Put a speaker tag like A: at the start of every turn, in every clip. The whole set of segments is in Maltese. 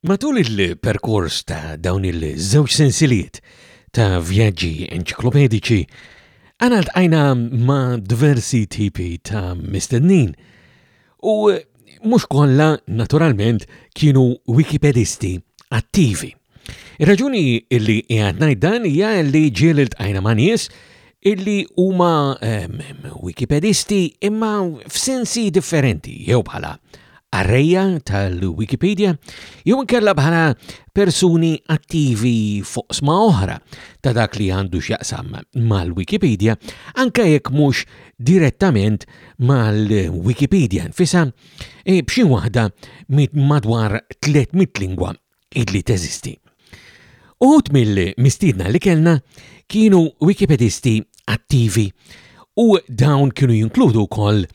A: Matul il-perkors ta' dawn il-żewġ sensiliet ta' vjaġġi enċiklopediċi, aħna ltqajna ma' diversi tipi ta' mistednin u mhux kollha naturalment kienu Wikipedisti attivi. Ir-raġuni li qiegħed ngħid dan hija li ġieli ltqajna ma' nies illi huma Wikipedisti imma f'sensi differenti, jew bħala arreja tal-Wikipedia, jew inkella bħala persuni attivi fuq sma oħra ta' dak li għandu x'jaqsam mal-Wikipedia, anke jekk mhux direttament mal-Wikipedia nfisha, e, b'xi waħda madwar 300 lingwa idli teżisti. Uħut mill-mistiedna li kellna kienu Wikipedisti attivi u dawn kienu jinkludu wkoll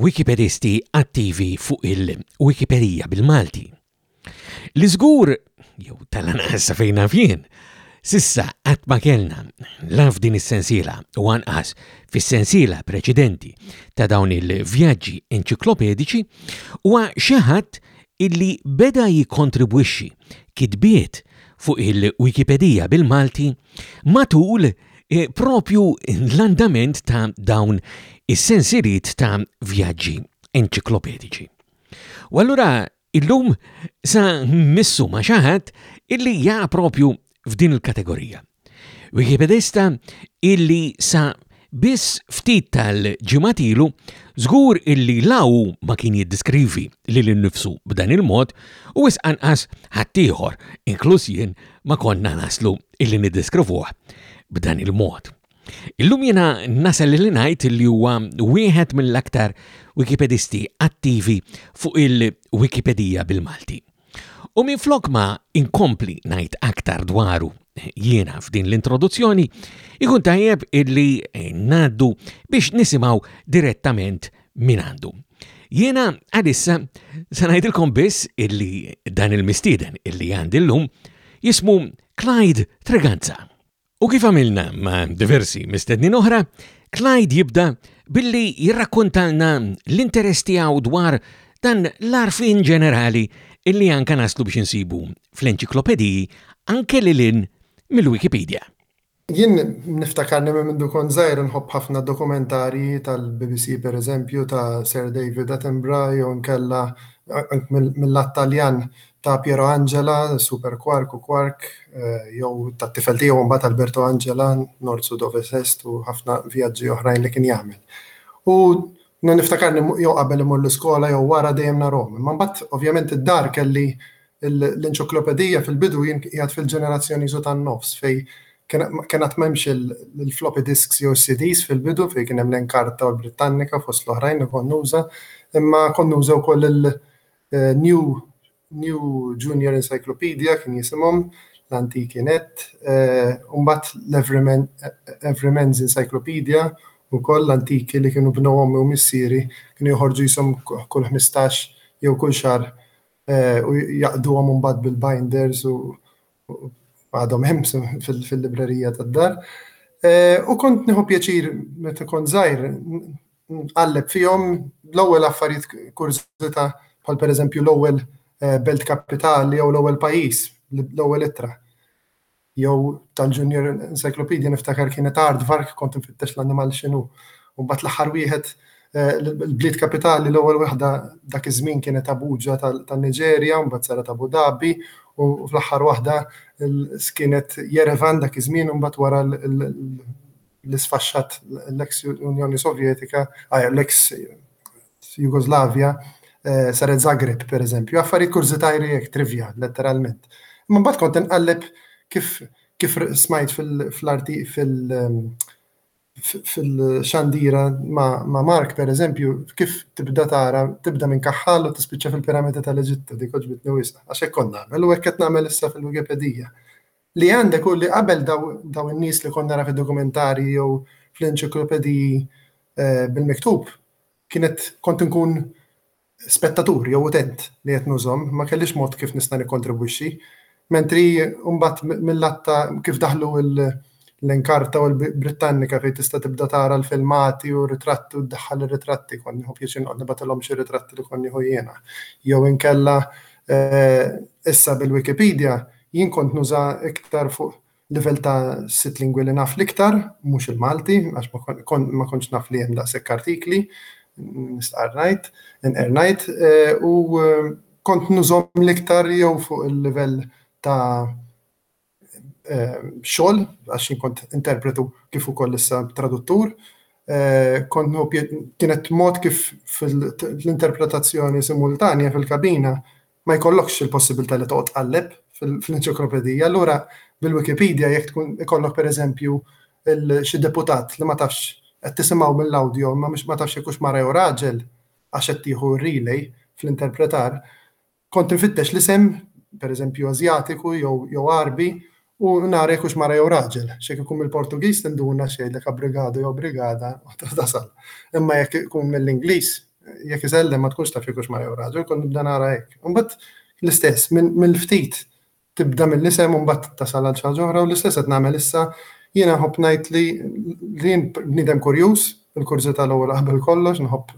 A: Wikipedisti attivi fuq il-Wikipedija bil-Malti. Li żgur, jew tal-anqas fejna fien, sissa qatt ma kellna laf din is-sensiela u anqas fis-sensiela preċedenti ta' dawn il-vjaġġi enċiklopediċi huwa xi ħadd illi beda jikkontribwixxi kitbiet fuq il-Wikipedija bil-Malti matul proprju l-andament ta' dawn is-sensieriet ta' vjaġġi enċiklopediċi. U allura illum sa mmissu ma' xi ħadd illi jaqa' proprju f'din il-kategorija. Wikipedista illi sa biss ftit tal-ġimgħat ilu żgur illi la hu ma kien jiddiskrivi lil innifsu b'dan il-mod u wis anqas ħaddieħor, inkluż jien, ma konna naslu illi niddiskrivuh b'dan il-mod. Illum jiena nasal li ngħid li huwa wieħed mill-aktar Wikipedisti attivi fuq il-Wikipedija bil-Malti. U minflok ma inkompli ngħid aktar dwaru jiena f'din l-introduzzjoni, ikun tajjeb illi eh, naddu biex nisimaw direttament minn għandu. Jiena għalissa se ngħidilkom biss illi dan il-mistieden illi għandi llum jismu Clyde Treganza. U kif għamilna ma' diversi mistednin oħra, Clyde jibda billi jirrakkontalna l-interess tiegħu dwar dan l-għarfien ġenerali illi anka naslu biex insibu fl-enċiklopediji anke lil hinn mill-Wikipedia.
B: Jien niftakarni minn mindu kont żgħir inħobb ħafna dokumentarji tal-BBC pereżempju ta' Sir David Attenborough jew inkella mill-lat Taljan ta' Piero Angela, Super Quark u Quark, jew tat-tifel tiegħu mbagħad Alberto Angela, Nord Sud Ovesest u ħafna vjaġġi oħrajn li kien jagħmel. U na niftakarni jew qabel imur l-iskola jew wara dejjem narhom. Imma mbagħad ovvjament id-dar kelli l-enċiklopedija fil-bidu jien qiegħed fil-ġenerazzjoni żu tan-nofs fej kien għad m'hemmx il-floppy disks jew CDs fil-bidu fej kien hemm l-Enkarta u l-Britannica fost l-oħrajn li kont nuża, imma kont nuża wkoll New New Junior Encyclopedia kien jisimhom, l-antiki net, u mbagħad l-Every Men's Encyclopedia ukoll l-antiki li kienu bnu ommi u missieri kienu joħorġu jisom kull ħmistax jew kull xahar u jaqduhom mbagħad bil-binders u għadhom hemm fil-librerija tad-dar. U kont nieħu pjaċir meta kont żgħir nqalleb fihom l-ewwel affarijiet kurżità bħal pereżempju l-ewwel belt kapitali jew l-ewwel pajjiż, l-ewwel ittra. Jew tal-Junior Encyclopedia niftakar kienet Aardvark kont infittex l-annimal x'inhu. U mbagħad l-aħħar wieħed Il-bliet kapitali l-ewwel waħda dak iż-żmien kienet Abuja tan-Niġerja, mbagħad saret Abu Dhabi u fl-aħħar waħda kienet Yerevan dak iż-żmien u mbagħad wara li sfaxxat l-eks Unjoni Sovjetika, l-eks Jugoslavja, saret Zagreb, pereżempju. Affarijiet kurżitajri hekk, trivja, letteralment. Imma mbagħad kont inqalleb kif smajt fil-arti fil- fil-xandira ma' Mark, per eżempju, kif tibda tara, tibda minn kaħħal u tispiċċa fil-piramidi tal-Eġittu, dik oġbitni wisq, għax hekk kont nagħmel u hekk qed nagħmel issa fil-Wikipedija. Li għandek u li qabel daw in-nies li kont nara fid-dokumentarji jew fl-enċiklopediji eh, bil-miktub, kienet kont nkun spettatur jew utent li qed nużhom, ma kellix mod kif nista' nikkontribwixxi. Mentri mbagħad mill-lat ta' kif daħlu l-Enkarta u l-Brittannika fejn tista' tibda tara l-filmati u r-ritratti u ddaħħal ir-ritratti kont nieħu pjaċir noqgħod nibgħatilhom xi ritratti li kont nieħu jiena. Jew inkella eh, issa bil-Wikipedia jien kont nuża iktar fuq Livell ta' sitt lingwi li naf l-iktar, mhux il-Malti, għax ma kontx naf li hemm daqshekk artikli, nistqarr ngħid, inqer ngħid, u kont nużhom l-iktar jew fuq il-livell ta' xogħol, għax jien kont interpretu kif ukoll issa traduttur, kont kienet mod kif fl-interpretazzjoni simultanja fil-kabina ma jkollokx il-possibilità li toqgħod tqalleb fl-enċiklopedija, allura bil-Wikipedia jekk tkun ikollok pereżempju xi deputat li ma tafx qed tisimgħu mill-awdjo ma ma tafx jekk hux mara jew raġel għax qed tieħu r-relay fl-interpretar, kont infittex l-isem, pereżempju Ażjatiku jew jew Għarbi, U nara jekk hux mara jew raġel, x'jekk ikun mill-Portugiż tinduna x'jgħidlek abrigado jew brigada u tasal. Imma jekk ikun mill-Ingliż, jekk isellem ma tkunx taf jekk hux mara jew raġel, kont nibda nara hekk. Imbagħad l-istess, mill-ftit tibda mill-isem u mbagħad tasal għal xi ħaġa oħra u l-istess qed nagħmel issa jiena nħobb ngħid li li bniedem kurjuż, il-kurżità l-ewwel qabel kollox, nħobb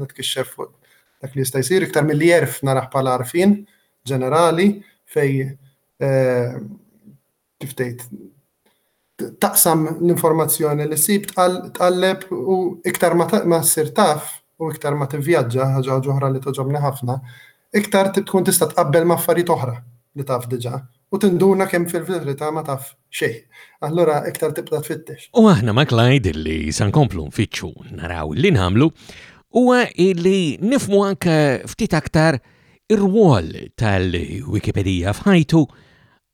B: nitkixxef fuq dak li jista' jsir iktar milli jerf narah bħala għarfien ġenerali fej eh, kif tgħid taqsam l-informazzjoni li sib tqalleb u iktar ma ssir taf u iktar ma tivvjaġġa ħaġa ġoħra li toġobni ħafna, iktar tkun tista' tqabbel ma' affarijiet oħra li taf diġà u tinduna kemm fil-verità ma taf xejn. Allura iktar tibda tfittex.
A: U aħna ma' Clyde li sankomplu nfittxu naraw li nagħmlu huwa li nifmu anke ftit aktar ir-rwol tal-Wikipedija f'ħajtu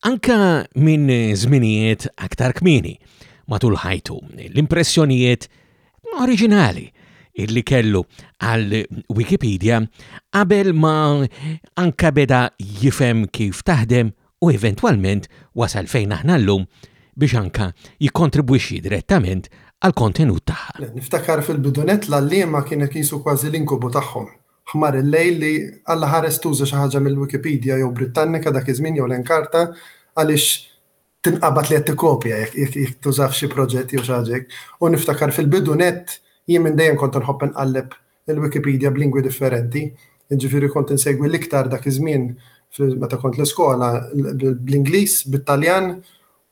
A: anke minn żminijiet aktar kmieni matul ħajtu, l-impressjonijiet oriġinali li kellu għall-Wikipedija qabel ma anke beda jifhem kif taħdem u eventwalment wasal fejn aħna llum biex anke jikkontribwixxi direttament għall-kontenut tagħha.
B: Niftakar fil-bidunett l-għalliema kienet qisu kważi l-inkubu tagħhom Ħmar il-lejl li Alla ħares tuża xi ħaġa mill-Wikipedija jew Brittannika dak iż-żmien jew l-Enkarta għaliex tinqabad li qed tikkopja jekk tuża f'xi proġett jew xi ħaġa hekk. U niftakar fil-bidu nett jien minn dejjem kont inħobb inqalleb il-Wikipedija b'lingwi differenti. Jiġifieri kont insegwi l-iktar dak iż-żmien meta kont l-iskola bl-Ingliż, bit-Taljan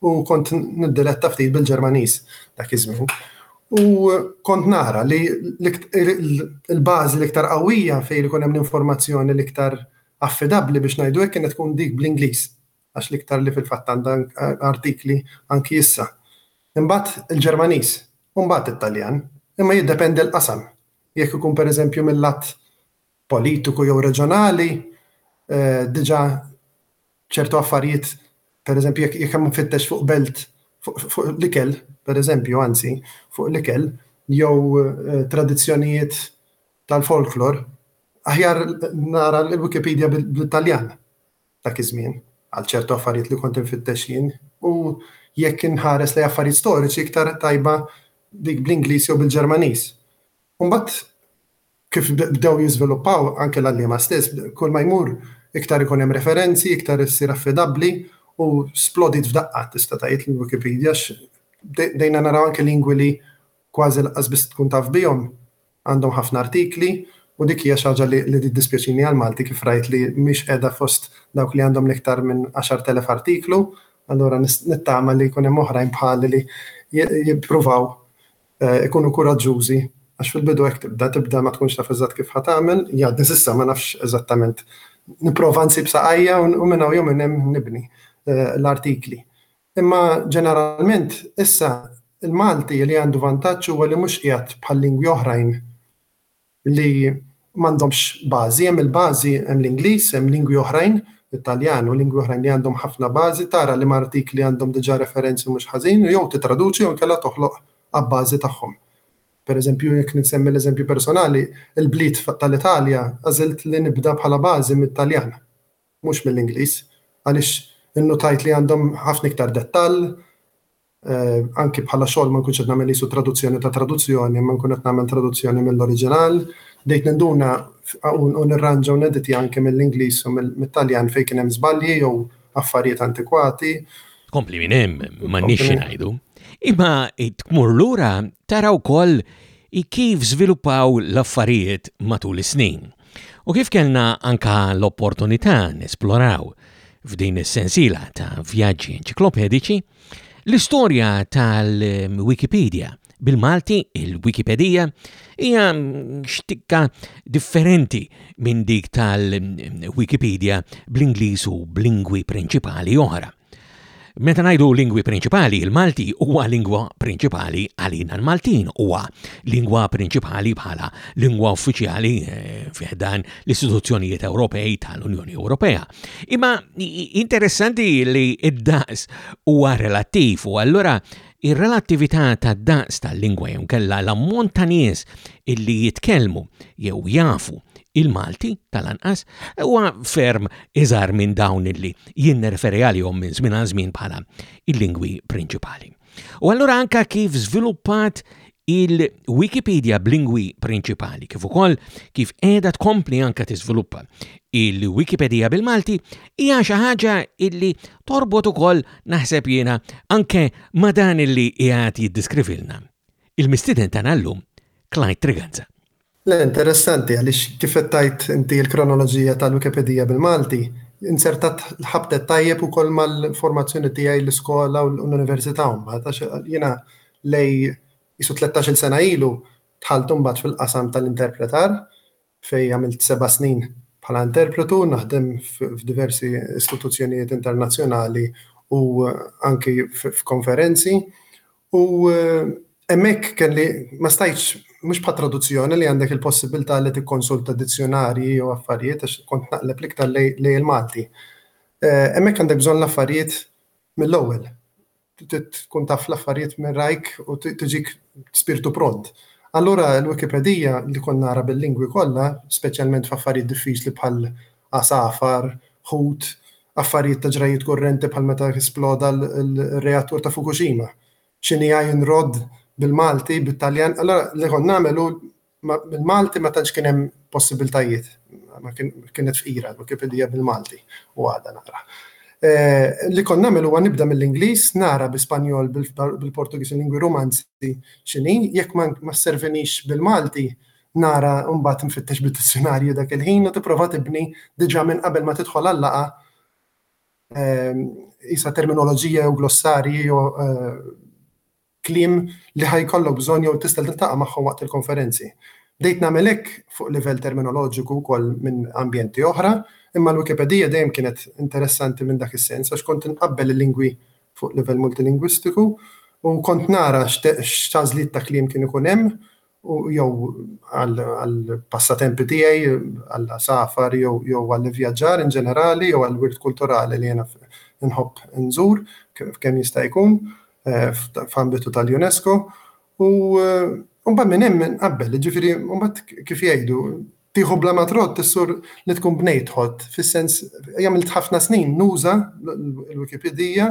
B: u kont niddiletta ftit bil-Ġermaniż dak iż-żmien. U kont nara li l-bażi l-iktar qawwija fejn ikun hemm l-informazzjoni l-iktar affidabbli biex ngħidu hekk kienet tkun dik bl-Ingliż għax l-iktar li fil-fatt għandha artikli anki issa. Imbagħad il-Ġermaniż, u mbagħad it-Taljan, imma jiddependi l-qasam. Jekk ikun pereżempju mill-lat politiku jew reġjonali, diġà ċertu affarijiet, per eżempju, jekk hemm fittex fuq belt fuq l-ikel, per eżempju, anzi, fuq l-ikel, jew eh, tradizzjonijiet tal-folklor, aħjar nara l-Wikipedia bl-Italjan ta' kizmin, għal ċertu affarijiet li kont infittex jien, u jekk inħares li affarijiet storiċi iktar tajba dik bl-Ingliż jew bil-Ġermaniż. Umbat, kif bdew jiżviluppaw anke l-għalliema stess, kull ma jmur iktar ikun hemm referenzi, iktar issir affidabbli u splodiet f'daqqa tista' tgħid l-Wikipedia għax bdejna naraw anke lingwi li kważi lanqas biss tkun taf bihom għandhom ħafna artikli u dik hija xi ħaġa li tiddispjaċini għall-Malti kif rajt li mhix qiegħda fost dawk li għandhom l-iktar minn 10,000 artiklu, allura nittama li jkun hemm oħrajn bħali li jippruvaw Ikunu kuraġġużi, għax fil-bidu hekk tibda, tibda ma tkunx taf eżatt kif ħa tagħmel, jgħadni s'issa ma nafx eżattament, nipprova nsib saqajja u minn hawn jew minn hemm nibni l-artikli. Imma ġeneralment issa l-Malti li għandu vantaġġ huwa li mhux qiegħed bħal lingwi oħrajn li m'għandhomx bażi, hemm il-bażi, hemm l-Ingliż, hemm lingwi oħrajn, it-Taljan u lingwi oħrajn li għandhom ħafna bażi, tara liema artikli għandhom diġà referenzi mhux ħażin u jew tittraduċi jew inkella toħloq abbażi tagħhom. Pereżempju, jekk nsemmi l-eżempju personali, il-bliet tal-Italja għażilt li nibda bħala bażi mit-Taljan, mhux mill-Ingliż, għaliex innutajt li għandhom ħafna iktar dettall, Anki bħala xogħol ma nkunx qed nagħmel qisu traduzzjoni ta' traduzzjoni, imma nkun qed nagħmel traduzzjoni mill-oriġinal. Bdejt ninduna u nirranġa u neditja anke mill-Ingliż u mit-Taljan fejn kien hemm żbalji jew affarijiet antikwati.
A: Tkompli minn hemm m'għandniex xi ngħidu. Imma tmur lura tara wkoll kif żviluppaw l-affarijiet matul is-snin. U kif kellna anka l-opportunità nesploraw f'din is-sensiela ta' vjaġġi enċiklopediċi, L-istorja tal-Wikipedia bil-Malti, il-Wikipedija, hija xtikka differenti minn dik tal-Wikipedia bl-Ingliż u b'lingwi prinċipali oħra. Meta ngħidu lingwi prinċipali, il-Malti huwa lingwa prinċipali għalina l-Maltin huwa lingwa prinċipali bħala lingwa uffiċjali eh, fiħdan l-istituzzjonijiet Ewropej tal-Unjoni Ewropea. Imma interessanti li id-daqs huwa relattiv u allura ir-relattività tad-daqs tal-lingwa jew kella l-ammont ta' nies illi jitkellmu jew jafu il-Malti tal-anqas huwa ferm iżar minn dawn illi jien nerferi għalihom minn żmien għal żmien bħala il-lingwi prinċipali. U allura anka kif żviluppat il-Wikipedia b'lingwi prinċipali, kif ukoll kif qiegħda tkompli anka tiżviluppa il-Wikipedia bil-Malti hija xi ħaġa illi torbot ukoll naħseb jiena anke ma' dan illi qiegħed jiddiskrivilna. Il-mistiden tagħna llum Clyde Triganza.
B: Le, interessanti għaliex kif qed tgħid inti l-kronoloġija tal-Wikipedija bil-Malti inzertat ħabtet tajjeb ukoll mal-formazzjoni tiegħi l-iskola u l-università mbagħad għax jiena lej qisu tlettax-il sena ilu dħalt imbagħad fil-qasam tal-interpretar fejn għamilt seba' snin bħala interpretu naħdem f'diversi istituzzjonijiet internazzjonali u anki f'konferenzi U hemmhekk kelli ma stajtx mhux bħat traduzzjoni li għandek il-possibilità li tikkonsulta dizzjonarji jew affarijiet għax kont naqleb l-iktar lejn il-Malti. Eh, hemmhekk għandek bżonn l-affarijiet mill-ewwel. Tkun taf l-affarijiet minn rajk u tiġik spirtu pront. Allura l-Wikipedija li kont nara bil-lingwi kollha, speċjalment f'affarijiet diffiċli bħal għasafar, ħut, affarijiet ta' ġrajjiet kurrenti bħal meta sploda l-reattur ta' Fukushima. X'inhi iron rod bil-Malti, bit-Taljan, allura li kont nagħmel hu bil-Malti ma tantx kien hemm possibiltajiet, kienet fqira l-Wikipedija bil-Malti u għadha naqra. Li kont nagħmel huwa nibda mill-Ingliż, nara bi Spanjol, bil-Portugiż, il-lingwi Rumanzi x'inhi, jekk ma sservinix bil-Malti, Nara mbagħad infittex bid-dizzjunarju dak il-ħin u tipprova tibni diġà minn qabel ma tidħol għal-laqgħa ehm, isa terminoloġija jew glossarji jew eh, kliem li ħajkollok bżonn jew tista' tintaqa' magħhom waqt il-konferenzi. Dejt nagħmel hekk fuq livell terminoloġiku wkoll minn ambjenti oħra, imma l-Wikipedija dejjem kienet interessanti minn dak is-sens għax kont inqabbel il-lingwi fuq livell multilingwistiku u kont nara x'tażliet ta' kliem kien ikun hemm jew għall-passatempi tiegħi, għall-għasafar jew għall-ivvjaġġar in ġenerali jew għall-wirt kulturali li jiena nħobb inżur kemm jista' jkun f'ambitu tal-UNESCO. U mbagħad minn hemm inqabbel, jiġifieri mbagħad kif jgħidu, tieħu bla ma trodd issur li tkun bnejt ħodd, fis-sens għamilt ħafna snin nuża l-Wikipedija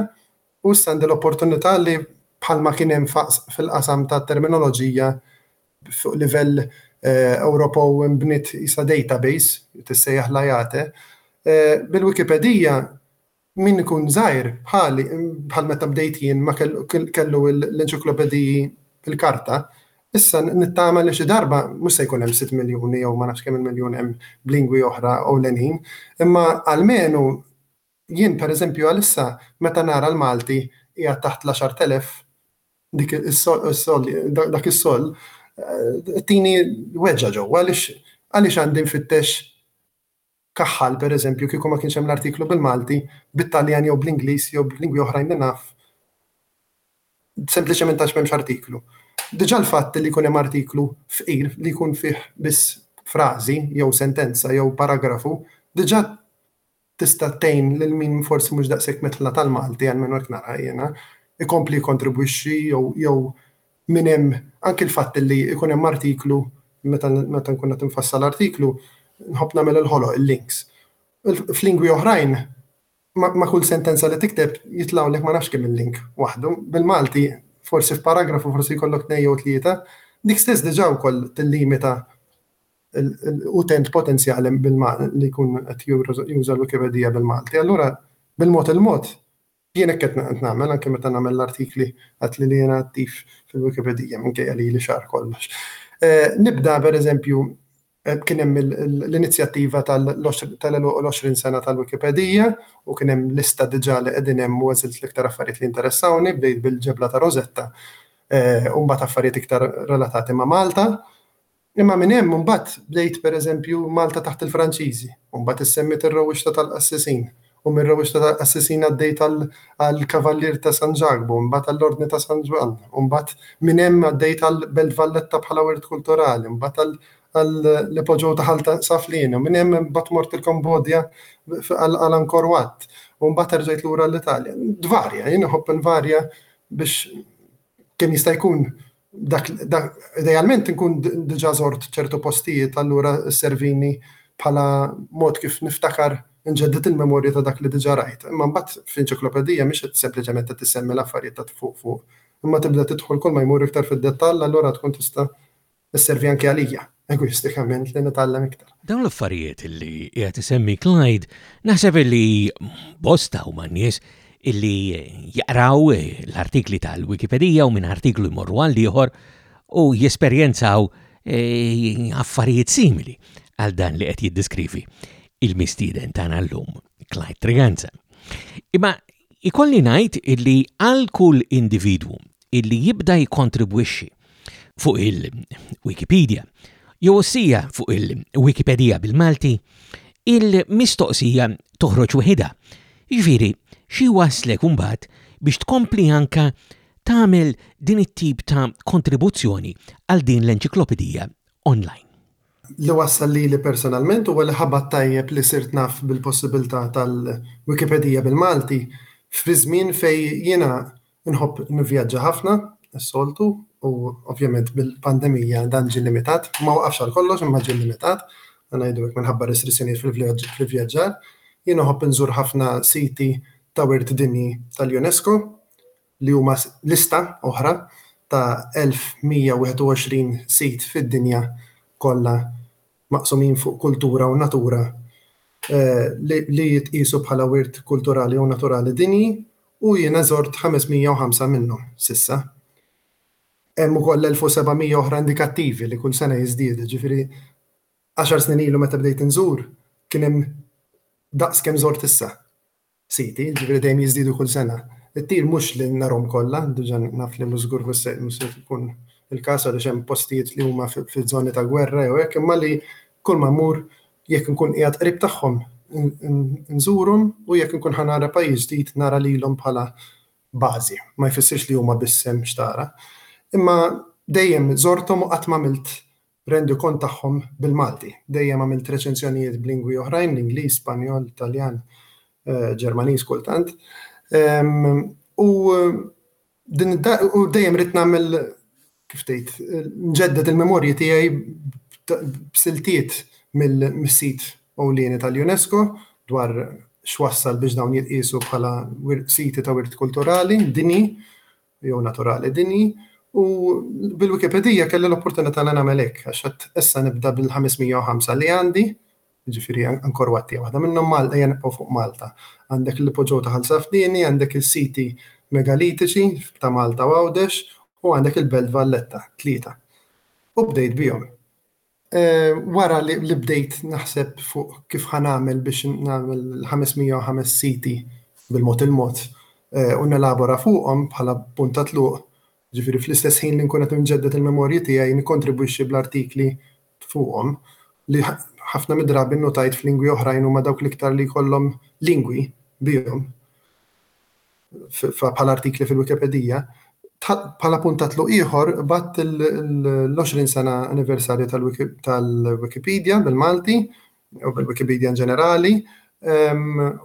B: U issa għandi l-opportunità li bħalma kien hemm faqs fil-qasam tat-terminoloġija fuq livell eh, Ewropew imbniet isa database, tissejjaħ l-ajate, eh, bil-Wikipedija min ikun żgħir bħali bħal meta bdejt jien ma kellu l-enċiklopediji fil-karta, issa nittama li xi darba mhux se jkun hemm 6 miljuni jew ma nafx kemm il-miljun hemm b'lingwi oħra u lenin, imma għalmenu Jien pereżempju għalissa meta nara l-Malti qiegħed taħt l-għaxart elef dik is-sold dak is-sold tini weġġa' ġewwa għaliex għaliex għandi nfittex kaħħal pereżempju kieku ma kienx hemm l-artiklu bil-Malti bit-Taljan jew bl-Ingliż jew b'lingwi oħrajn li naf sempliċement għax m'hemmx artiklu. Diġà l-fatt li jkun hemm artiklu fqir li jkun fih biss frażi jew sentenza jew paragrafu diġà tista' tgħin lil min forsi mhux daqshekk mitħla tal-Malti, almenu hekk naraha jiena, ikompli jikkontribwixxi jew jew minn hemm anki l-fatt li jkun hemm artiklu meta meta nkun qed infassal artiklu nħobb nagħmel il-ħoloq il-links. F'lingwi oħrajn ma' kull sentenza li tikteb jitlgħulek ma nafx kemm il-link waħdu. Bil-Malti forsi f'paragrafu forsi jkollok tnejn jew tlieta, dik stess diġà wkoll tillimita utent potenzjali li jkun qed juża l-Wikipedija bil-Malti. Allura bil-mod il-mod jien hekk qed nagħmel anke meta nagħmel l-artikli għad li jiena attiv fil-Wikipedija minkejja li li xahar kollox. Eh, nibda pereżempju eh, kien hemm l-inizjattiva tal-20 sena tal-Wikipedija u kien hemm lista diġà li qegħdin hemm u għażilt l-iktar affarijiet li interessawni bdejt bil-ġebla ta' Rosetta eh, u mbagħad affarijiet iktar relatati ma' Malta. Imma minn hemm imbagħad bdejt pereżempju Malta taħt il-Franċiżi, u mbagħad issemmit ir-rewwixta tal-qassisin, u mir-rewwixta tal-qassisin għaddejt għall-Kavallier ta' San Ġakbu, imbagħad għall-Ordni ta' San Ġwann, u mbagħad minn hemm għaddejt għall-Belt Valletta bħala wirt kulturali, imbagħad għall-Ipogeu ta' Ħal Saflieni, u minn hemm imbagħad mort il-Kambodja għal Angkor Wat, u mbagħad erġajt lura l-Italja. Tvarja, jien iħobb invarja biex kemm jista' jkun Idealment inkun diġà żort ċertu postijiet, allura sservini bħala mod kif niftakar inġedded il-memorja ta' dak li diġà rajt. Imma mbagħad f'inċiklopedija mhix qed sempliċement qed issemmi l-affarijiet ta' fuq fuq, imma tibda tidħol kulma jmur iktar fid-dettall allura tkun tista' sservi anke għalija. egoistikament li nitgħallem iktar.
A: Dawn l-affarijiet li qiegħed isemmi Clyde, naħseb li bosta huma nies illi jaqraw l-artikli tal-Wikipedija u minn artiklu jmorru għal ieħor u jesperjenzaw eh, affarijiet simili għal dan li qed jiddiskrivi il-mistieden tagħna llum Clyde Triganza. Imma Ikolli ngħid illi għal kull individwu illi jibda jikkontribwixxi fuq il-Wikipedia jew ossija fuq il-Wikipedija bil-Malti, il-mistoqsija toħroġ weħidha. Jiġifieri xi wasslek imbagħad biex tkompli anke tagħmel din it-tip ta' kontribuzzjoni għal din l-enċiklopedija online.
B: Li wassal lili personalment huwa li ħabat tajjeb li sirt naf bil-possibilità tal-Wikipedija bil-Malti fi żmien fejn jiena nħobb nivvjaġġa ħafna, is-soltu, u ovvjament bil-pandemija dan ġie limitat, ma waqafx għal kollox imma ġie limitat, u ngħidu hekk minħabba restrizzjonijiet fl-ivvjaġġar. Jien nħobb inżur ħafna siti ta' wirt dinji tal-UNESCO, li huma lista oħra ta' 1,121 sit fid-dinja kollha maqsumin fuq kultura u natura li jitqiesu bħala wirt kulturali jew naturali dinji u jiena żort 505 minnhom s'issa. Hemm ukoll 1,700 oħra indikattivi li kull sena jiżdiedu, ġifieri għaxar snin ilu meta bdejt inżur kien hemm daqs kemm żort issa. siti, jiġifieri dejjem jiżdiedu kull sena. It-tir mhux li narhom kollha, diġà naf li mhux żgur mhux se mhux se jkun il-każ għaliex hemm postijiet li huma fi żoni ta' gwerra jew hekk imma li kulma mmur jekk inkun qiegħed qrib tagħhom nżurhom u jekk inkun ħa nara pajjiż ġdid nara lilhom bħala bażi. Ma jfissirx li huma biss hemm x'tara. Imma dejjem żorthom u qatt m'għamilt rendikont tagħhom bil-Malti. Dejjem għamilt reċenzjonijiet b'lingwi oħrajn, l-Ingliż, Spanjol, Taljan, Ġermaniż kultant. U dejjem rrid nagħmel kif tgħid, nġedded il-memorji tiegħi b'siltiet mill-sit ewlieni tal-UNESCO dwar x'wassal biex dawn jitqiesu bħala siti ta' wirt kulturali dinji jew naturali dinji, u bil-Wikipedija kelli l-opportunità li nagħmel hekk, għax qed issa nibda bil-505 li għandi, ġifieri ankor wattija waħda minnhom Malta hija nibqgħu fuq Malta. Għandek l-ipoġew ta' Ħal Safdini, għandek is-siti megalitiċi ta' Malta u Għawdex, u għandek il-Belt Valletta, tlieta. U bdejt bihom. Wara li bdejt naħseb fuq kif ħa nagħmel biex nagħmel 505 siti bil-mod il-mod u nelabora fuqhom bħala punt ta' tluq, ġifieri fl-istess ħin li nkun qed inġedded il-memorji tiegħi nikkontribwixxi bl-artikli fuqhom li ħafna mid-drabi nnutajt f'lingwi oħrajn huma dawk l-iktar li jkollhom lingwi bihom. bħala artikli fil-Wikipedija, bħala punta tluq ieħor bat l-20 sena anniversarju tal-Wikipedia bil-Malti u bil-Wikipedia in ġenerali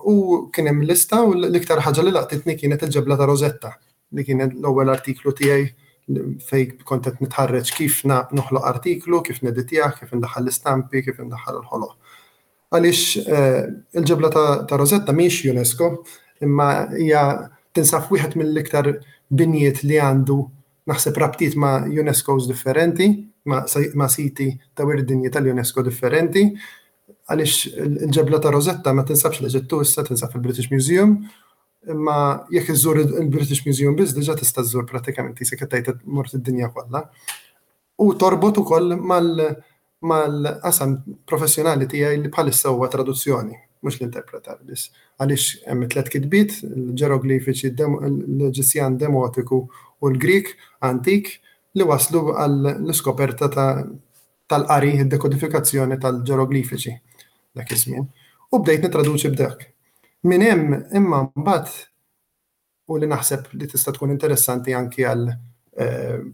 B: u kien hemm lista u l-iktar ħaġa li laqtitni kienet il-ġebla ta' Rosetta li kienet l-ewwel artiklu tiegħi fej kont qed nitħarreġ kif noħloq artiklu, kif neditjah, kif indaħħal l-istampi, kif indaħħal il-ħoloq. Għaliex il-ġebla ta' Rosetta mhijiex UNESCO, imma hija tinsab f'wieħed mill-iktar binjiet li għandu naħseb rabtiet ma' UNESCOs differenti, ma' siti ta' wirt dinji tal-UNESCO differenti, għaliex il-ġebla ta' Rosetta ma tinsabx l-Eġittu issa tinsab fil-British Museum, imma jekk iżżur il-British Museum biss diġà tista' żżur prattikament qisek qed tgħid qed mort id-dinja kollha. U torbot ukoll mal-qasam professjonali tiegħi li bħalissa huwa traduzzjoni, mhux l-interpretar biss. Għaliex hemm it-tliet kitbiet, l-ġeroglifiċi, l-Eġizzjan demotiku u l-Grieg antik li wasslu għall-iskoperta tal-qari, id-dekodifikazzjoni tal-ġeroglifiċi dak iż-żmien. U bdejt nittraduċi b'dak. Minn hemm imma mbagħad u li naħseb li tista' tkun interessanti anki għal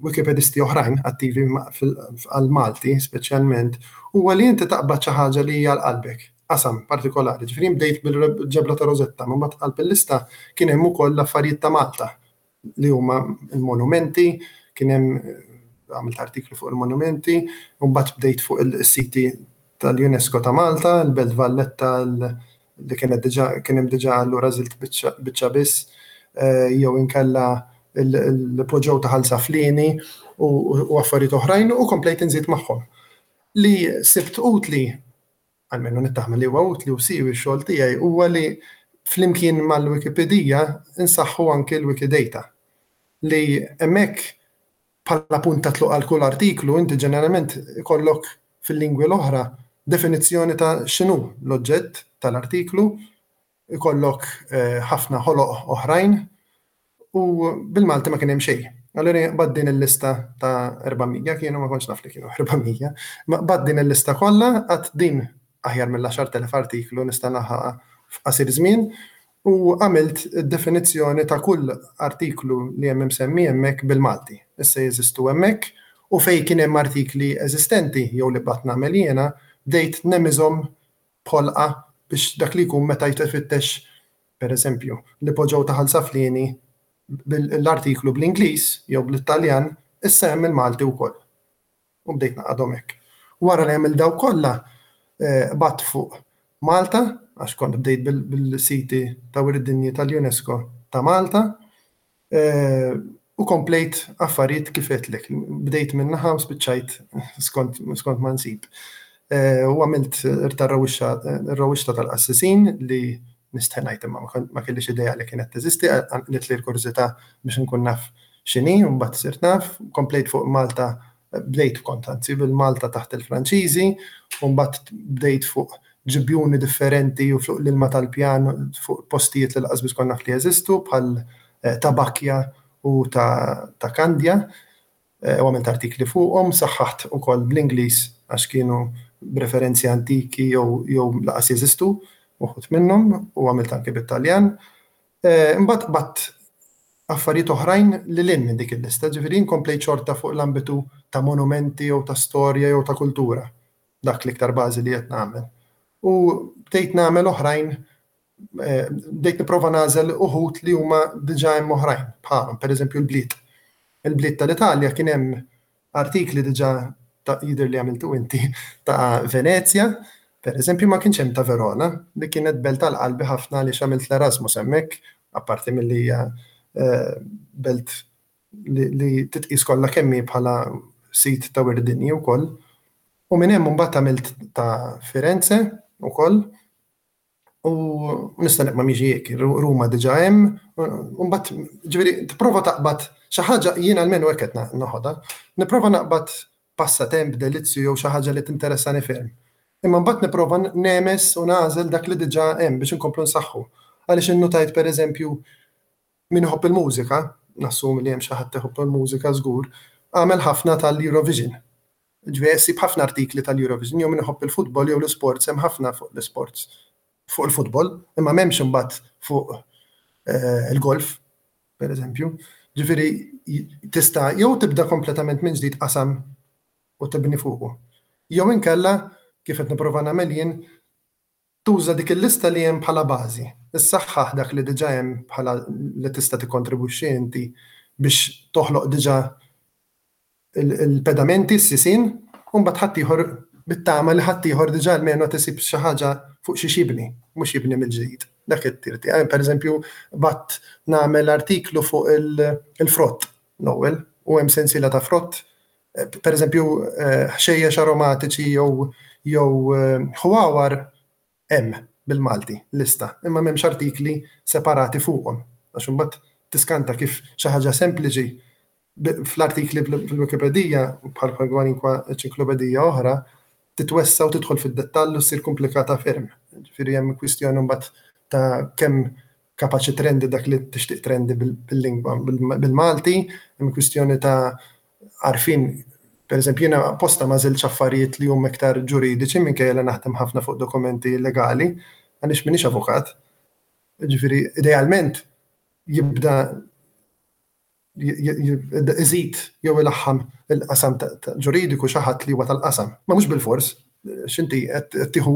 B: Wikipedisti oħrajn attivi għal Malti speċjalment, huwa li inti taqbad xi ħaġa li hija qalbek, qasam partikolari. Ġifieri bdejt bil-ġebla ta' Rosetta, ma mbagħad qalb il-lista kien hemm ukoll l-affarijiet ta' Malta li huma l-monumenti, kien hemm għamilt artiklu fuq il-monumenti, u mbagħad bdejt fuq il-siti tal-UNESCO ta' Malta, il-Belt Valletta, li kienet diġà kien hemm diġà allura żilt biċċa biss eh, jew inkella l-poġġew ta' ħalsa flini u affarijiet oħrajn u komplejt inżid magħhom. Li sibt utli, għalmenu nittaħma li huwa utli u siwi xogħol tiegħi huwa li flimkien mal-Wikipedija insaħħu anke l-Wikidata li hemmhekk Bħala punt ta' tluq għal kull artiklu, inti ġeneralment ikollok fil-lingwi l-oħra definizzjoni ta' x'inhu l-oġġett tal-artiklu, ikollok ħafna ħoloq oħrajn u bil-Malti ma kien hemm xejn. Allura jien qbadt din il-lista ta' 400, kienu ma kontx naf li kienu 400, ma qbadt din il-lista kollha għad din aħjar mill-10,000 artiklu nista' nlaħħaqha f'qasir żmien U għamilt definizzjoni ta' kull artiklu li hemm imsemmi hemmhekk bil-Malti. Issa jeżistu hemmhekk u fejn kien hemm artikli eżistenti jew li qbadt nagħmel jiena, bdejt nemiżhom b'ħolqa biex dak li jkun meta jfittex, pereżempju, li poġġew ta' Ħal-Saflieni l-artiklu bl-Ingliż jew bl-Italjan, issa hemm il-Malti wkoll. u bdejt naqadhom hekk. Wara li għamilt daw kollha qbadt fuq Malta għax kont bdejt bil-siti ta' Wirid Dinji tal-UNESCO ta' Malta u komplejt affarijiet kif għedtlek. Bdejt minn naħa u spiċċajt skont ma nsib. U għamilt irta r-rawixta tal-qassisin li nistħenajt imma ma kellix idea li kienet teżisti, għanqlet li l-kurżità biex nkun naf x'inhi, mbagħad sirt naf, komplejt fuq Malta, bdejt kont anzi bil-Malta taħt il-Franċiżi, u mbagħad bdejt fuq ġibjuni differenti u fuq l-ilma tal-pjan fuq postijiet li laqas biss kont naf li jeżistu bħal eh, ta' Bakja u ta' Kandja eh, u għamilt artikli fuqhom, saħħaħt ukoll bl-Ingliż għax kienu b'referenzi antiki jew laqas jeżistu uħut minnhom u għamilt anke bit-Taljan. Imbagħad qbadt affarijiet oħrajn lil hinn minn dik il-lista, ġifieri jien komplejt xorta fuq l-ambitu ta' monumenti jew ta' storja jew ta' kultura, dak l-iktar bażi li qed nagħmel. U bdejt nagħmel oħrajn, bdejt nipprova nagħżel uħud li huma diġà hemm oħrajn bħalhom, pereżempju l-bliet. Il-bliet tal-Italja kien hemm Artikli diġà jidher li għamiltu inti ta' Venezja, pereżempju, ma kienx hemm ta' Verona, li kienet belt għal qalbi ħafna għaliex għamilt l-Erasmus hemmhekk, apparti milli hija belt li titqies kollha kemm hi bħala sit ta' wirt dinji wkoll. U minn hemm imbagħad għamilt ta' Firenze wkoll. U nista' neqma' miġi hekk, Ruma diġà hemm, u mbagħad ġifieri tipprova taqbad xi ħaġa jien almenu hekk qed noħodha, nipprova naqbad passatemp, delizzju jew xi ħaġa li tinteressani ferm. Imma mbagħad nipprova nemes u nagħżel dak li diġà hemm biex inkomplu nsaħħu. Għaliex innutajt pereżempju min iħobb il-mużika, nassumi li hemm xi ħadd iħobb il-mużika żgur, għamel ħafna tal-Eurovision. Ġifieri ssib ħafna artikli tal-Eurovision jew min iħobb il-futbol jew l-isports hemm ħafna fuq l-isports. Fuq il-futbol, imma m'hemmx imbagħad fuq il-golf, pereżempju. Ġifieri tista' jew tibda kompletament minn ġdid qasam u tibni fuqu. Jew inkella, kif qed nipprova nagħmel jien, Tuża dik il-lista li hemm bħala bażi. Issaħħaħ dak li diġà hemm bħala li tista' tikkontribwixxi inti biex toħloq diġà il-pedamenti, s-sisien, u mbagħad ħaddieħor bit-tama li ħaddieħor diġà almenu qed isib xi ħaġa fuq xiex jibni, mhux jibni mill-ġdid. Dak qed tirti. Jien pereżempju bgħadt nagħmel artiklu fuq il-frott l-ewwel u hemm sensiela ta' frott Pereżempju, ħxejjex aromatiċi jew jew ħwawar hemm bil-Malti, lista, imma m'hemmx artikli separati fuqhom, għax imbagħad tiskanta kif xi ħaġa sempliċi fl-artikli fil-Wikipedija, bħal kwalinkwa eċiklopedija oħra, titwessa' u tidħol fid-dettall u ssir komplikata ferm. Ġifieri hemm kwistjoni mbagħad ta' kemm kapaċi trendi dak li tixtieq trendi bil-lingwa bil-Malti, hemm kwistjoni ta' għarfien pereżempju jiena apposta ma żiltx affarijiet li huma iktar ġuridiċi minkejja li naħdem ħafna fuq dokumenti legali għaliex m'iniex avukat. Jiġifieri idealment jibda iżid jew ilaħħam il-qasam ġuridiku xi ħadd li huwa tal-qasam. Ma mhux bil-fors, x'inti qed tieħu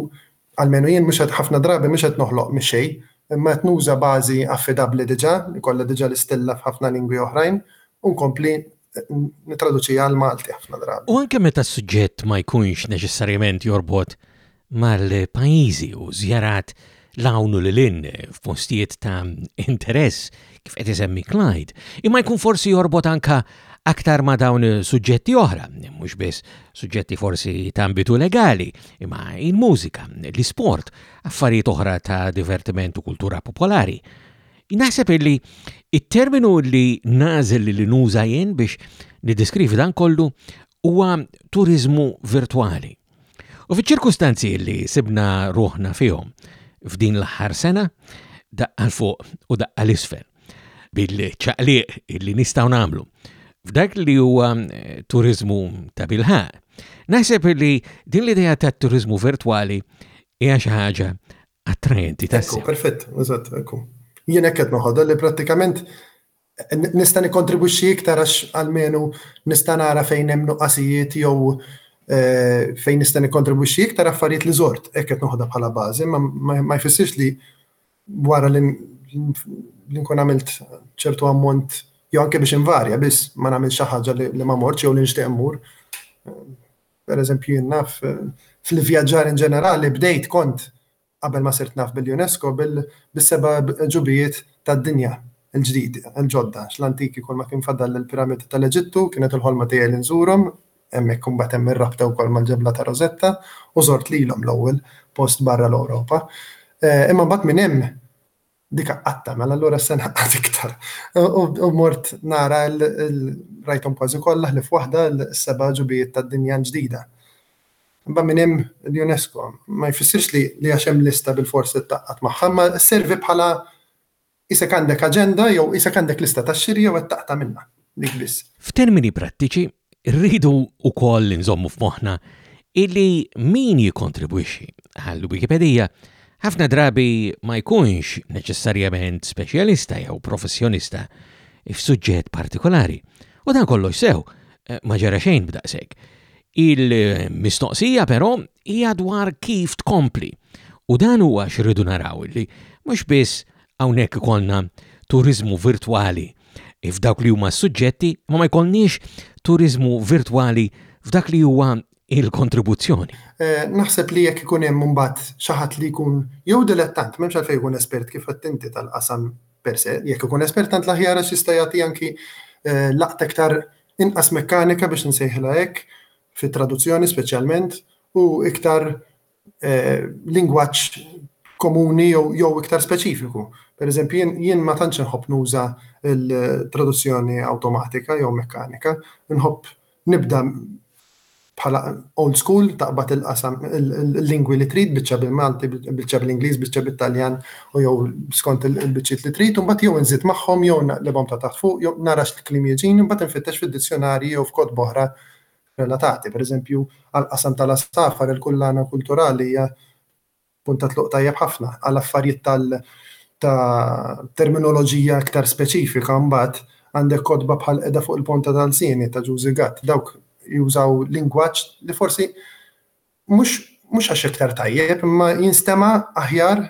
B: għalmenu jien mhux qed ħafna drabi mhux qed noħloq mix-xejn, imma qed nuża bażi affidabbli diġà, li kollha diġà l-istilla f'ħafna lingwi oħrajn, u nkompli nittraduċiha għall-Malti ħafna drabi.
A: U anke meta s-suġġett ma jkunx neċessarjament jorbot mal-pajjiżi u żjarat 'l hawn u lil hinn f'postijiet ta' interess kif qed isemmi Clyde, imma jkun forsi jorbot anke aktar ma' dawn suġġetti oħra, mhux biss suġġetti forsi ta' ambitu legali, imma il-mużika, l-isport, affarijiet oħra ta' divertiment u kultura popolari. Naħseb illi t-terminu li nagħżel li nuża jien biex niddeskrivi dan kollu huwa turiżmu virtwali. U fiċ-ċirkustanzi li sibna ruħna fihom f'din l-aħħar sena, daqqa l-fuq u daqqa l-isfel bil-ċaqliq li nistgħu nagħmlu f'dak li huwa eh, turizmu ta' bilħaq. Naħseb li din l-idea ta' turizmu virtuali hija xi ħaġa attrajenti ta'
B: Perfett, eżatt, ekku. Jien hekk qed noħodha li prattikament Nista' nikkontribwixxi iktar għax almenu nista' nara fejn hemm nuqqasijiet jew fejn nista' nikkontribwixxi iktar affarijiet li żort, hekk qed noħodha bħala bażi, ma jfissirx li wara li nkun għamilt ċertu ammont jew anke biex invarja biss ma nagħmel xi ħaġa li ma mortx jew li nixtieq mmur. Pereżempju jien naf fl-ivvjaġġar in ġenerali bdejt kont qabel ma sirt naf bil-UNESCO, bis-seba' għeġubijiet tad-dinja, il-ġdid, il-ġodda, għax l-antiki kulma kien fadal l-piramidi tal-Eġittu, kienet il-ħolma tiegħi li nżurhom, hemmhekk imbagħad hemm ir-rabta wkoll mal-Ġebla ta' Rosetta, u żort lilhom l-ewwel post barra l-Ewropa. Imma mbagħad minn hemm Dika qatta, mela allura se naqgħad iktar. U mort nara rajthom kważi kollha ħlif waħda l-seba' ġubijiet tad-dinja l-ġdida. Imma minn hemm l-UNESCO ma jfissirx li għax hemm lista bilfors se tgħaqqad magħha, imma sservi bħala qisek għandek aġenda jew qisek għandek lista tax-xiri jew qed taqta' minnha. Dik biss.
A: F'termini prattiċi, Rridu wkoll nżommu f'moħħna illi min jikkontribwixxi għall-Wikipedija ħafna drabi ma jkunx neċessarjament speċjalista jew professjonista f'suġġett partikolari. U dan kollox sew, eh, ma ġara xejn b'daqshekk. Il-mistoqsija però hija dwar kif tkompli. U dan huwa x'irridu naraw li mhux biss Hawnhekk ikollna turiżmu virtwali f'dawk li huma s-suġġetti, ma ma jkollniex turiżmu virtwali f'dak li huwa il-kontribuzzjoni.
B: Eh, naħseb li jekk ikun hemm imbagħad xi ħadd li jkun jew dilettant, m'hemmx għalfejn jkun espert kif qed inti tal-qasam per se, jekk ikun espert tant l-aħjar għax jista' jagħti anki eh, laqt iktar inqas mekkanika biex nsejħilha hekk fit-traduzzjoni speċjalment u iktar lingwaġġ komuni jew iktar speċifiku. Per eżempju, jien ma tantx inħobb nuża l-traduzzjoni awtomatika jew mekkanika, inħobb nibda bħala old school taqbad il-qasam il-lingwi li trid biċċa bil-Malti, biċċa bl-Ingliż, biċċa bit-Taljan u jew skont il-biċċiet li trid, imbagħad jew inżid magħhom jew naqlibhom ta' taħt fuq, jew nara x'kliem jiġini, imbagħad infittex fid-dizzjonarji jew f'kotba oħra relatati. Pereżempju, għall-qasam tal-għasafar il-kullana kulturali hija punt ta' tluq tajjeb ħafna. Għal affarijiet ta' terminoloġija iktar speċifika mbagħad għandek kotba bħal qiegħda fuq il-ponta tal-lsieni ta' Ġużi Gatt. Dawk jużaw lingwaġġ li forsi mhux mhux għax iktar tajjeb, imma jinstema' aħjar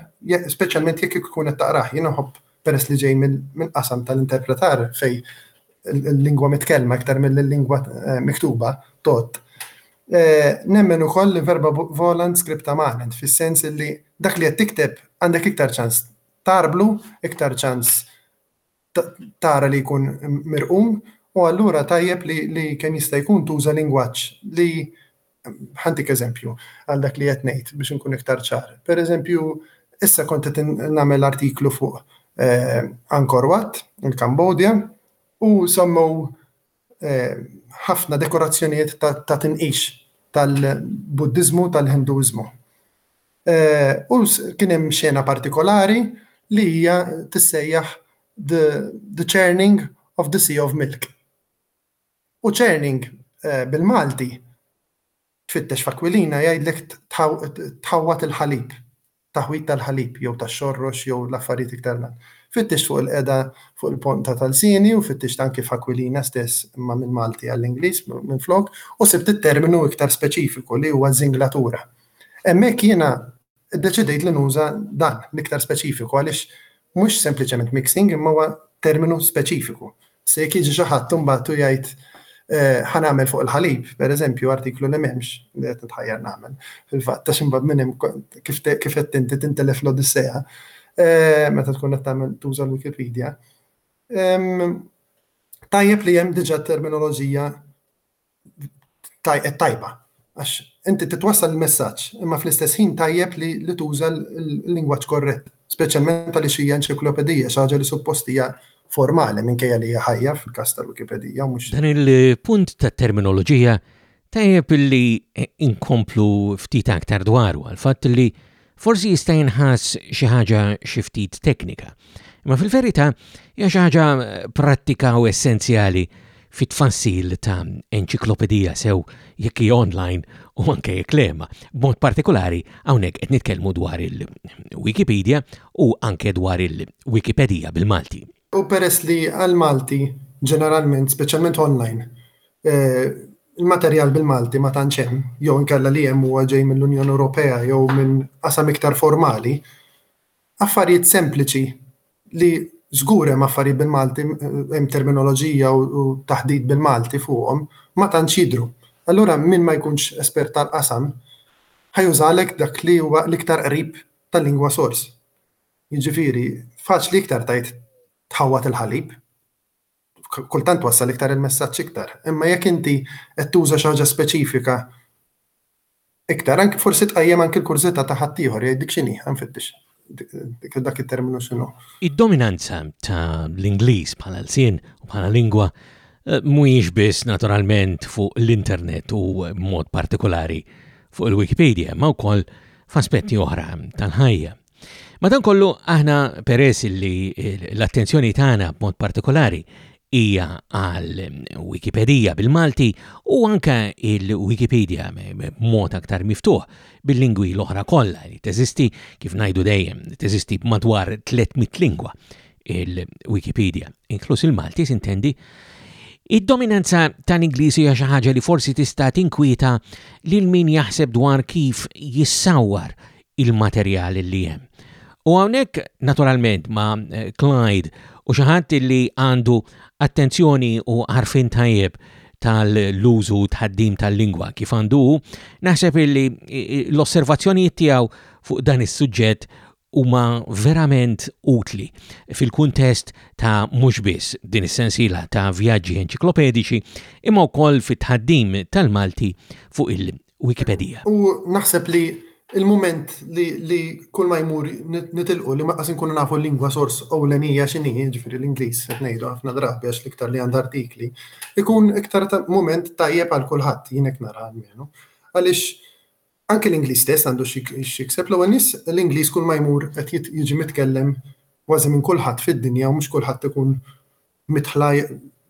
B: speċjalment jekk ikun qed taqrah. Jien nħobb peress li ġej minn qasam tal-interpretar fej l-lingwa mitkellma iktar mill-lingwa eh, miktuba tot. Eh, nemmen ukoll li verba volant skripta maħnet, fis-sens li dak li qed tikteb għandek iktar ċans tarblu, iktar ċans tara li jkun mirqum u allura tajjeb li kemm jista' jkun tuża lingwaġġ li ħantik eżempju għal dak li qed ngħid biex inkun iktar ċar. Per eżempju, issa kont qed nagħmel artiklu fuq eh, Angkor Wat, il-Kambodja, u semmew ħafna dekorazzjonijiet ta' tinqix tal-Buddiżmu u tal-Hinduiżmu. U kien hemm xena partikolari li hija tissejjaħ the, the Churning of the Sea of Milk. U churning bil-Malti tfittex f'Akwilina jgħidlek tħawwat il-ħalib. taħwid tal-ħalib jew tax-xorrox jew l-affarijiet iktar 'l għand. Fittixt fuq il-qegħda fuq il-pont ta' Talsini u fittixt anki f'Aquilina stess imma minn Malti għall-Ingliż minflok u sibt it-terminu iktar speċifiku li huwa żinglatura. Hemmhekk jiena ddeċidejt li nuża dan l-iktar speċifiku għaliex mhux sempliċement mixing imma huwa terminu speċifiku. Se jekk jiġi xi ħadd imbagħad u jgħid ħa nagħmel fuq il-ħalib, pereżempju artiklu li m'hemmx li qed nitħajjar nagħmel. Fil-fatt ta' x'imbagħad minn hemm kif qed inti tintelef l-Odissea meta tkun qed tagħmel tuża l-Wikipedia. Tajjeb li hemm diġà terminoloġija tajba. Għax inti titwassal il-messaġġ, imma fl-istess ħin tajjeb li li tuża l-lingwaġġ korrett, speċjalment għaliex hija enċiklopedija, xi ħaġa li suppost hija formali minkejja li hija ħajja fil-każ tal-Wikipedija mhux.
A: Dan il-punt ta' terminoloġija tajjeb li inkomplu ftit aktar dwaru għal fatt li Forsi jista' jinħass xi ħaġa xi ftit teknika, imma fil-verità hija xi ħaġa prattika u essenzjali fit-tfassil ta' enċiklopedija sew jekk hi online u anke jekk lema. B'mod partikolari hawnhekk qed nitkellmu dwar il-Wikipedia u anke dwar il-Wikipedija bil-Malti.
B: U peress li għall-Malti ġeneralment, speċjalment online, il-materjal bil-Malti ma tantx hemm, jew inkella li hemm huwa ġej mill-Unjoni Ewropea jew minn qasam iktar formali, affarijiet sempliċi li żgur hemm affarijiet bil-Malti, hemm terminoloġija u taħdit bil-Malti fuqhom, ma tantx jidhru. Allura min ma jkunx espert tal-qasam ħa jużalek dak li huwa l-iktar qrib tal-lingwa sors. Jiġifieri, faċli iktar tgħid tħawwad il-ħalib, kultant twassal iktar il-messaġġ iktar, imma jekk inti qed tuża xi ħaġa speċifika iktar, anki forsi tqajjem anki l-kurżità ta' ħaddieħor jgħidlek x'inhi, nfittix dak it-terminu x'inhu.
A: Id-dominanza ta' l-Ingliż bħala lsien u bħala lingwa eh, mhuwiex biss naturalment fuq l-internet u mod partikolari fuq il-Wikipedia, ma wkoll f'aspetti oħra tal-ħajja. Madankollu aħna peress li l-attenzjoni tagħna b'mod partikolari hija għal Wikipedija bil-Malti u anka il-Wikipedia mod aktar miftuħ bil-lingwi l-oħra kollha li teżisti kif ngħidu dejjem teżisti madwar 300 lingwa il-Wikipedia, inkluż il-Malti sintendi, Id-dominanza tal-Ingliż hija xi ħaġa li forsi tista' tinkwieta lil min jaħseb dwar kif jissawwar il-materjal li hemm. U hawnhekk naturalment ma' Clyde u xi ħadd li għandu attenzjoni u għarfien tajjeb tal-użu tħaddim tal-lingwa kif għandu, naħseb illi l-osservazzjonijiet tiegħu fuq dan is-suġġett huma verament utli fil-kuntest ta' mhux biss din is-sensiela ta' vjaġġi enċiklopediċi imma wkoll fit-tħaddim tal-Malti fuq il Wikipedia.
B: U naħseb li il-moment li, li kull ma jmur nitilqu li ma qasin kunu nafu l-lingwa sors ewlenija x'inhi, jiġifieri l-Ingliż qed ngħidu ħafna drabi għax l-iktar li għandha artikli, ikun iktar ta' moment tajjeb għal kulħadd jien hekk nara almenu. Għaliex anke l-Ingliż stess għandu x'jikseb l-ewwel nies l-Ingliż kull ma jmur qed jiġi mitkellem kważi minn kulħadd fid-dinja u mhux kulħadd ikun midħla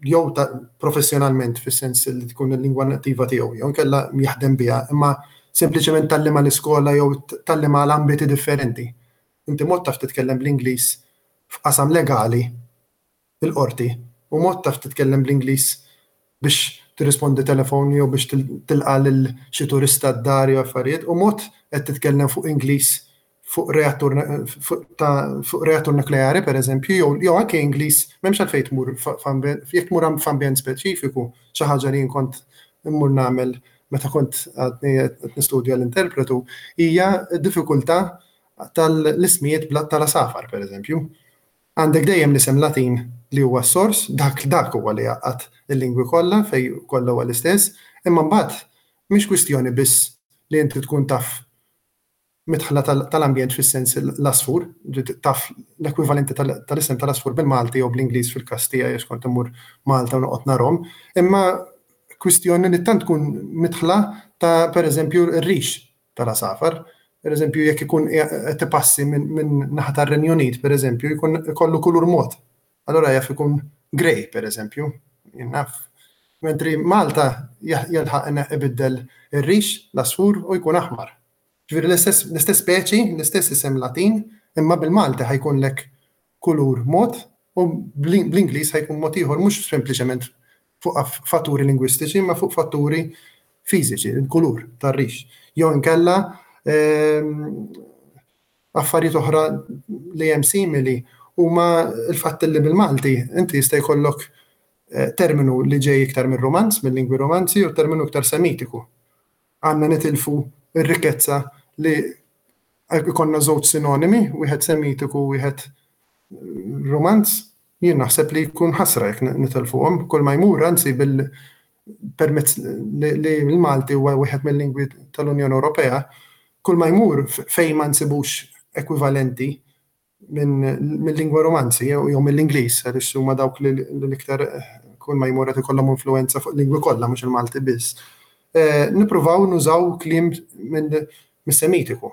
B: jew ta' professjonalment fis-sens li tkun il-lingwa nattiva tiegħu jew inkella jaħdem biha, imma sempliċement tgħallem għal iskola jew tgħallem għal ambiti differenti. Inti mod taf titkellem bl-Ingliż f'qasam legali il-qorti u mod taf titkellem bl-Ingliż biex tirrispondi telefon jew biex tilqa' lil xi turista d-dar jew affarijiet u mod qed titkellem fuq Ingliż fuq reattur fuq reattur nukleari pereżempju jew jew anke Ingliż m'hemmx għalfejn tmur jekk tmur f'ambjent speċifiku xi ħaġa li nkont immur nagħmel meta kont għadni qed nistudja l-interpretu hija diffikultà tal-ismijiet blat tal-għasafar pereżempju. Għandek dejjem l-isem Latin li huwa s-sors, dak dak huwa li jgħaqqad il-lingwi kollha fejn kollha huwa l-istess, imma mbagħad mhix kwistjoni biss li inti tkun taf midħla tal-ambjent fis-sens l-għasfur, ġiet taf l-ekwivalenti tal-isem tal-għasfur bil-Malti jew bl-Ingliż fil-każ tiegħi għax kont immur Malta u noqgħod narhom, imma kwistjoni li tant tkun midħla ta' pereżempju r-rix tal-għasafar. Pereżempju, jekk ikun qed ipassi minn naħa tar-Renju Unit, pereżempju, jkun ikollu kulur mod. Allura jaf ikun grey, pereżempju, jien naf. Mentri Malta jilħaq ibiddel ir-rix l-asfur u jkun aħmar. Ġifieri l-istess speċi, l-istess isem Latin, imma bil-Malti ħajkunlek kulur mod u bl-Ingliż se jkun mod ieħor mhux sempliċement fuq fatturi lingwistiċi imma fuq fatturi fiżiċi, il-kulur tar-rix. Jew inkella ehm, affarijiet oħra li hemm simili huma l-fatt li bil-Malti inti jista' jkollok eh, terminu li ġej iktar mir-romanz, mill-lingwi romanzi u terminu iktar semitiku. Għandna nitilfu r-rikkezza li jkollna żewġ sinonimi, wieħed semitiku u wieħed romanz, jien naħseb li jkun ħasra jekk nitilfuhom, kull ma jmur anzi bil permezz li l-Malti huwa wieħed mill-lingwi tal-Unjoni Ewropea, kull ma jmur fejn ma nsibux ekwivalenti mill-lingwa Romanzi jew mill-Ingliż għaliex huma dawk li l-iktar kull ma jmur qed ikollhom influwenza fuq lingwi kollha mhux il-Malti biss. Nippruvaw nużaw kliem mis-Semitiku.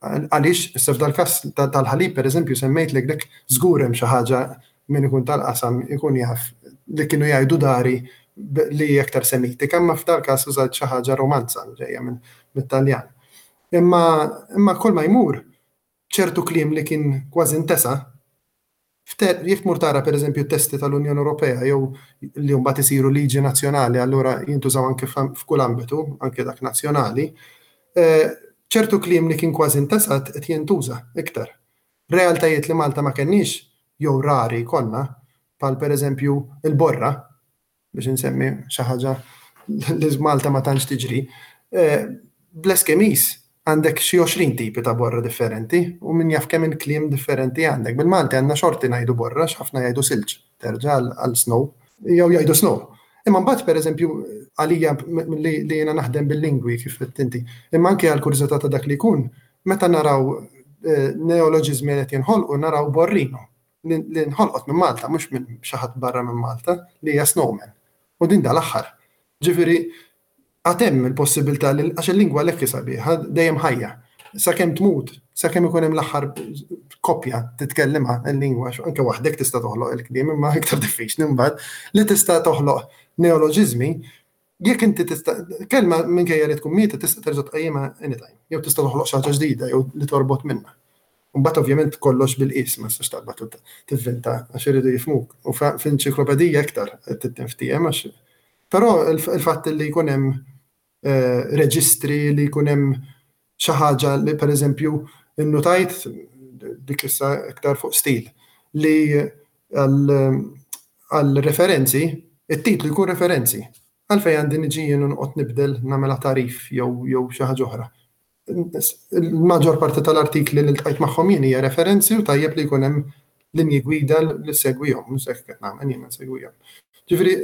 B: Għaliex issa f'dal-każ tal-ħalib pereżempju semmejtlek dak żgur hemm xi ħaġa min ikun tal-qasam ikun jaf li kienu jgħidu dari li hi aktar Semitika imma f'dal-każ użajt xi ħaġa Romanza li ġejja mit-Taljan. Imma kull ma jmur ċertu kliem li kien kważi ntesa, jekk tmur tara pereżempju t-testi tal-Unjoni Ewropea jew li mbagħad isiru liġi nazzjonali allura jintużaw anke f'kull ambitu, anke dak nazzjonali, ċertu kliem li kien kważi ntesa qed jintuża iktar. Realtajiet li Malta ma kenniex jew rari jkollna, bħal pereżempju l-borra, biex insemmi xi ħaġa li f'Malta ma tantx tiġri, bl-Eskimiż għandek xi 20 tipi ta' borra differenti u min jaf kemm il-kliem differenti għandek. Bil-Malti għandna xorti ngħidu borra x'ħafna jgħidu silġ, terġa' għal snow, jew jgħidu snow. Imma mbagħad pereżempju għalija li jiena naħdem bil-lingwi kif qed inti, imma anke għall-kurżità ta' dak li jkun, meta naraw neoloġiżmi li qed jinħolqu naraw borrino. li nħolqot minn Malta mhux minn xi ħadd barra minn Malta li hija snowman. U din ta' l-aħħar. Ġifieri għad hemm il-possibilità li għax il-lingwa għalhekk hi sabiħa dejjem ħajja. Sakemm tmut, sakemm ikun hemm l-aħħar koppja titkellimha l-lingwa anke waħdek tista' toħloq il-kliem imma iktar diffiċli mbagħad li tista' toħloq neoloġiżmi Jekk inti tista' kelma minkejja li tkun mieta tista' terġa' tqajjimha anytime, jew tista' toħloq xi ħaġa ġdida jew li torbot minnha. Mbagħad ovvjament kollox bil-qies ma tistax taqbad u tivvinta għax iridu jifhmuk. U f'enċiklopedija iktar trid tinftiehem għax però il-fatt li jkun hemm reġistri li jkun hemm xi ħaġa li pereżempju nnutajt dik issa iktar fuq stil li għal referenzi, it-titlu jkun referenzi. Għalfej għandi niġi jien nqod nibdel nagħmela tarif jew xi ħaġa oħra. Il-maġġor parti tal-artikli li ltqajt magħhom jien hija referenzi u tajjeb li jkun hemm linji gwida li segwihom, mhux hekk qed nagħmel jien insegwihom. Ġifieri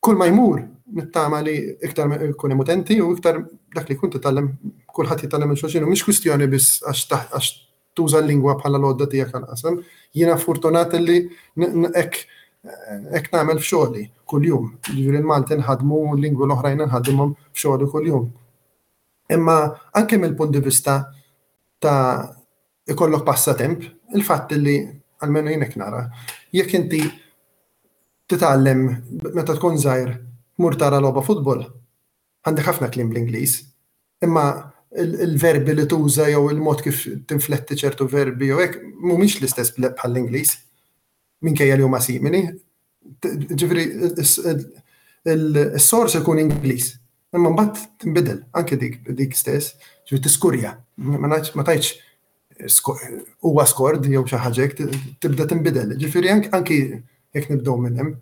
B: Kull ma jmur, nittama li iktar ikun hemm utenti u iktar dak li jkun titgħallem kulħadd jitgħallem minn xulxin u mhix kwistjoni biss għax tuża l-lingwa bħala l-għodda tiegħek għall-qasam. Jiena fortunat li hekk hekk nagħmel f'xogħli kuljum. Jiġifieri l-Malti nħaddmu u l-lingwi l-oħrajn nħaddimhom f'xogħli kuljum. Imma anke mill-punt di vista ta' ikollok passatemp, il-fatt li għalmenu jien hekk nara, jekk inti Titgħallem meta tkun żgħir tmur tara logħba futbol? Għandek ħafna kliem bl-Ingliż, imma l-verbi li tuża jew il-mod kif tinfletti ċertu verbi jew hekk mhumiex l-istess bħall-Ingliż, minkejja li huma simili. Ġifieri s-sors ikun Ingliż, imma mbagħad tinbidel anke dik stess, ġifieri tiskurja. Ma tgħidx huwa skord jew xi ħaġa hekk tibda tinbidel. Ġifieri anki jekk nibdew minn hemm,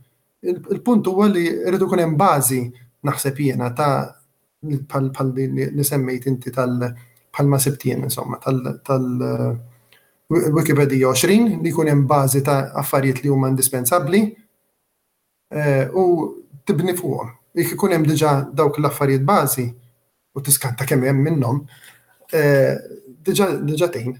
B: il-punt huwa li rridu jkun hemm bażi naħseb jiena ta' bħal li semmejt inti tal bħal ma sibtien insomma tal-Wikipedia 20 li jkun hemm bażi ta' affarijiet li huma indispensabbli u tibni fuqhom. Jekk ikun hemm diġà dawk l-affarijiet bażi, u tiskanta kemm hemm minnhom, diġà tgħin.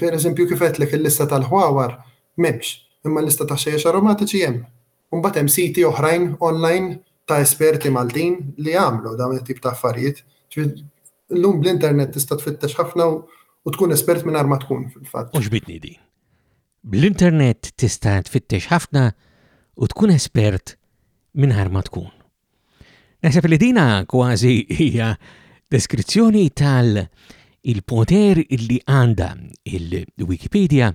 B: Pereżempju kif għedtlek il-lista tal-ħwawar m'hemmx, imma l-lista tax-xejjex aromatiċi hemm. U mbagħad hemm siti oħrajn online ta' esperti Maltin li jagħmlu dawn it-tip ta' affarijiet. Illum bl-internet tista' tfittex ħafna u tkun espert mingħajr ma tkun fil-fatt.
A: U xbidni din? Bl-internet tista' tfittex ħafna u tkun espert mingħajr ma tkun. Naħseb li dina kważi hija deskrizzjoni tal- il-poter li għandha il-Wikipedia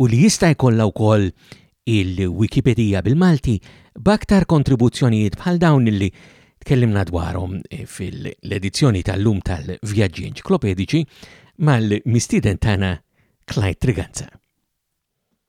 A: u li jista' jkollha wkoll il-Wikipedia bil-Malti b'aktar kontribuzzjonijiet bħal dawn li Tkellimna dwarhom fil-edizzjoni tal-lum tal-Vjaġġi Enċiklopediċi mal-mistieden tagħna Clyde Triganza.